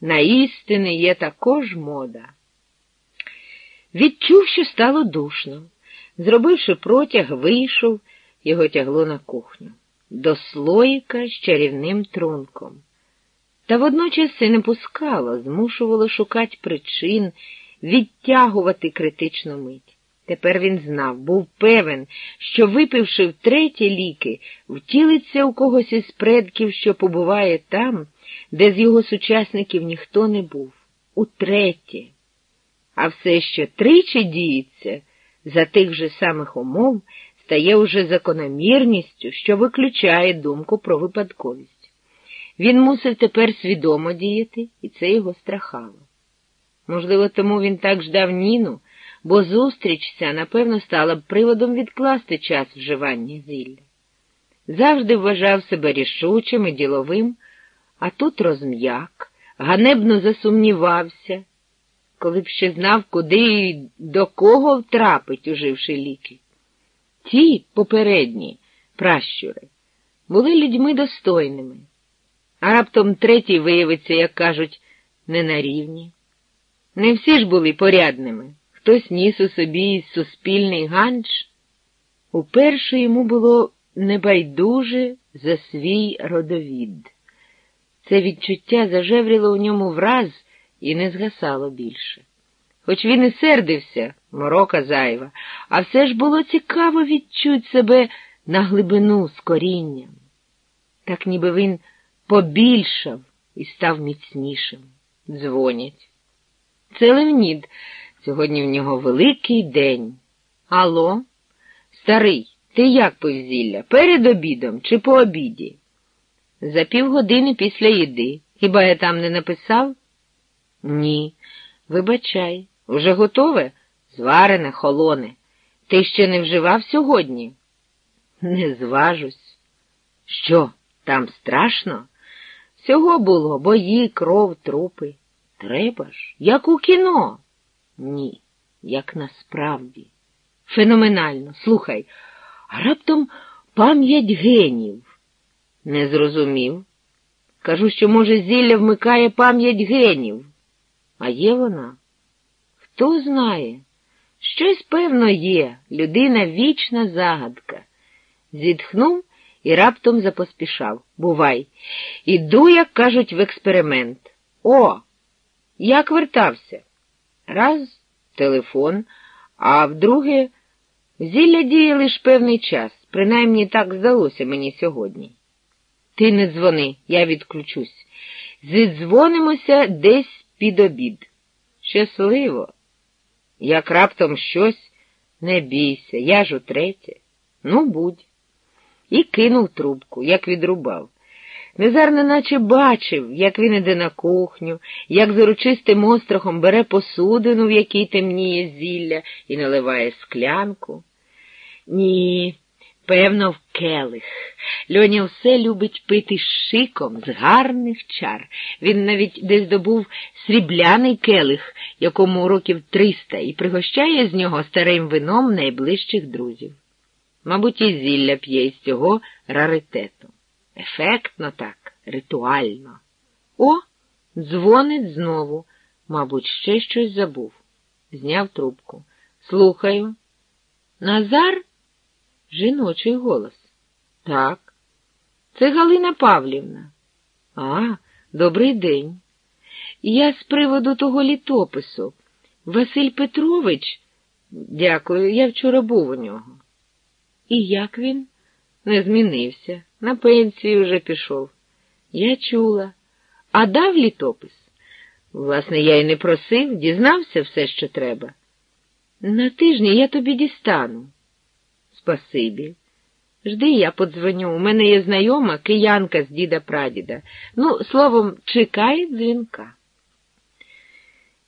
На істини є також мода. Відчув, що стало душно. Зробивши протяг, вийшов, його тягло на кухню, до слоїка з чарівним трунком. Та водночас це не пускало, змушувало шукати причин, відтягувати критичну мить. Тепер він знав, був певен, що, випивши втретє ліки, втілиться у когось із предків, що побуває там, де з його сучасників ніхто не був, утретє. А все, що тричі діється, за тих же самих умов, стає уже закономірністю, що виключає думку про випадковість. Він мусив тепер свідомо діяти, і це його страхало. Можливо, тому він так ждав Ніну, бо зустріч ця, напевно, стала б приводом відкласти час вживання зілля. Завжди вважав себе рішучим і діловим, а тут розм'як, ганебно засумнівався, коли б ще знав, куди і до кого втрапить, уживши ліки. Ті попередні пращури були людьми достойними, а раптом третій виявиться, як кажуть, не на рівні. Не всі ж були порядними. Хтось ніс у собі суспільний ганч. Уперше йому було небайдуже за свій родовід. Це відчуття зажевріло у ньому враз і не згасало більше. Хоч він і сердився, морока зайва, а все ж було цікаво відчуть себе на глибину з корінням. Так ніби він побільшав і став міцнішим. Дзвонять. Це Левнід. Сьогодні в нього великий день. Алло, старий, ти як пив зілля? Перед обідом чи по обіді? За півгодини після їди. Хіба я там не написав? Ні. Вибачай, уже готове? Зварене, холоне. Ти ще не вживав сьогодні? Не зважусь. Що, там страшно? Всього було бої, кров, трупи. Треба ж, як у кіно. Ні, як насправді. Феноменально. Слухай, а раптом пам'ять генів. Не зрозумів. Кажу, що, може, зілля вмикає пам'ять генів. А є вона? Хто знає? Щось, певно, є, людина вічна загадка. Зітхнув і раптом запоспішав. Бувай. Іду, як кажуть, в експеримент. О! Як вертався? Раз телефон, а вдруге зілля діє лише певний час, принаймні так здалося мені сьогодні. Ти не дзвони, я відключусь. Зідзвонимося десь під обід. Щасливо. Як раптом щось, не бійся, я ж утретє. Ну, будь. І кинув трубку, як відрубав. Незар неначе бачив, як він іде на кухню, як з урочистим острахом бере посудину, в якій темніє зілля, і наливає склянку. Ні, певно, в келих. Льоня все любить пити шиком, з гарних чар. Він навіть десь добув срібляний келих, якому років триста, і пригощає з нього старим вином найближчих друзів. Мабуть, і зілля п'є з цього раритету. Ефектно так, ритуально. О, дзвонить знову. Мабуть, ще щось забув. Зняв трубку. Слухаю. Назар? Жіночий голос. Так. Це Галина Павлівна. А, добрий день. Я з приводу того літопису. Василь Петрович, дякую, я вчора був у нього. І як він? Не змінився. На пенсію вже пішов. Я чула. А дав літопис? Власне, я й не просив, дізнався все, що треба. На тижні я тобі дістану. Спасибі. Жди, я подзвоню. У мене є знайома киянка з діда прадіда. Ну, словом, чекай дзвінка.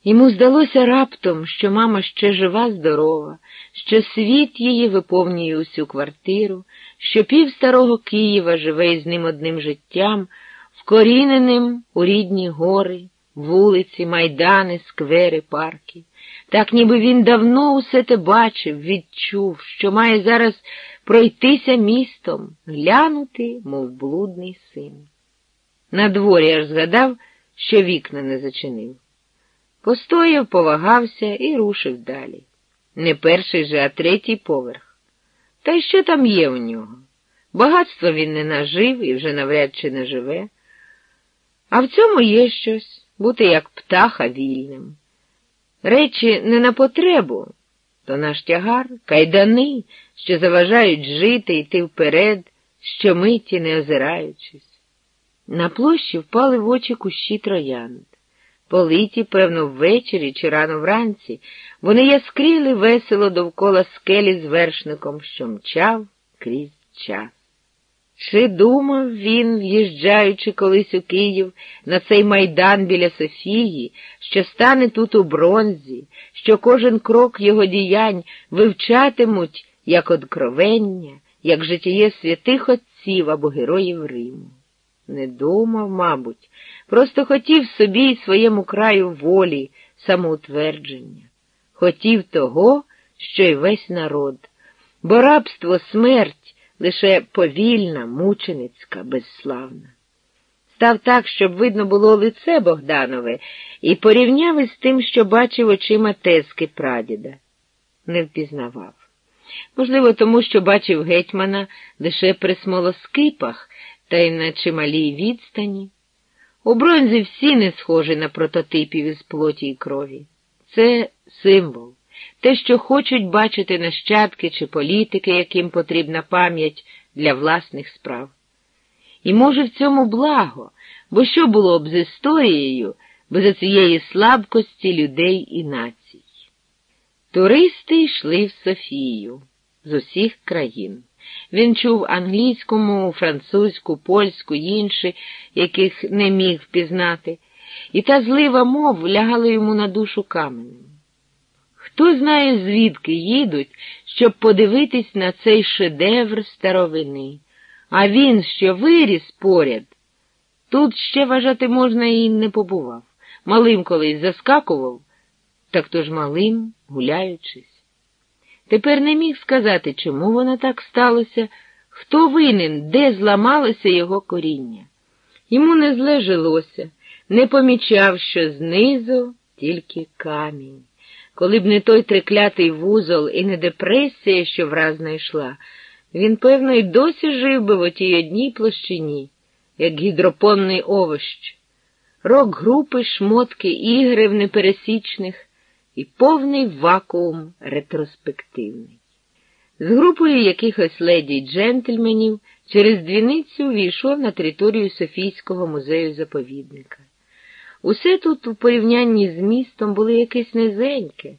Йому здалося раптом, що мама ще жива, здорова, що світ її виповнює усю квартиру, що пів старого Києва живе із ним одним життям, вкоріненим у рідні гори, вулиці, майдани, сквери, парки. Так ніби він давно усе те бачив, відчув, що має зараз пройтися містом, глянути, мов блудний син. На дворі аж згадав, що вікна не зачинив. Постояв, повагався і рушив далі. Не перший же, а третій поверх. Та й що там є у нього? Багатство він не нажив і вже навряд чи не живе. А в цьому є щось бути як птаха вільним. Речі не на потребу, то наш тягар, кайдани, що заважають жити, йти вперед, щомиті не озираючись. На площі впали в очі кущі троянд. Политі, певно, ввечері чи рано вранці, вони яскріли весело довкола скелі з вершником, що мчав крізь час. Чи думав він, в'їжджаючи колись у Київ на цей майдан біля Софії, що стане тут у бронзі, що кожен крок його діянь вивчатимуть як откровення, як житіє святих отців або героїв Риму? Не думав, мабуть, просто хотів собі і своєму краю волі, самоутвердження, хотів того, що й весь народ, бо рабство смерть лише повільна, мученицька, безславна. Став так, щоб видно було лице Богданове, і порівняв із тим, що бачив очима тезки прадіда. Не впізнавав. Можливо, тому що бачив гетьмана лише при смолоскипах та й на чималій відстані. У бронзі всі не схожі на прототипів із плоті і крові. Це символ, те, що хочуть бачити нащадки чи політики, яким потрібна пам'ять для власних справ. І, може, в цьому благо, бо що було б з історією без цієї слабкості людей і націй? Туристи йшли в Софію з усіх країн. Він чув англійську мову, французьку, польську, інші, яких не міг впізнати, і та злива мов лягала йому на душу каменем. Хто знає, звідки їдуть, щоб подивитись на цей шедевр старовини, а він, що виріс поряд, тут ще вважати можна і не побував. Малим колись заскакував, так то ж малим, гуляючись. Тепер не міг сказати, чому воно так сталося, хто винен, де зламалося його коріння. Йому не зле жилося, не помічав, що знизу тільки камінь. Коли б не той триклятий вузол і не депресія, що враз знайшла, він, певно, й досі жив би в отій одній площині, як гідропонний овощ. Рок групи, шмотки, ігри в непересічних і повний вакуум ретроспективний. З групою якихось леді й джентльменів через двіницю війшов на територію Софійського музею заповідника. Усе тут у порівнянні з містом було якесь низеньке.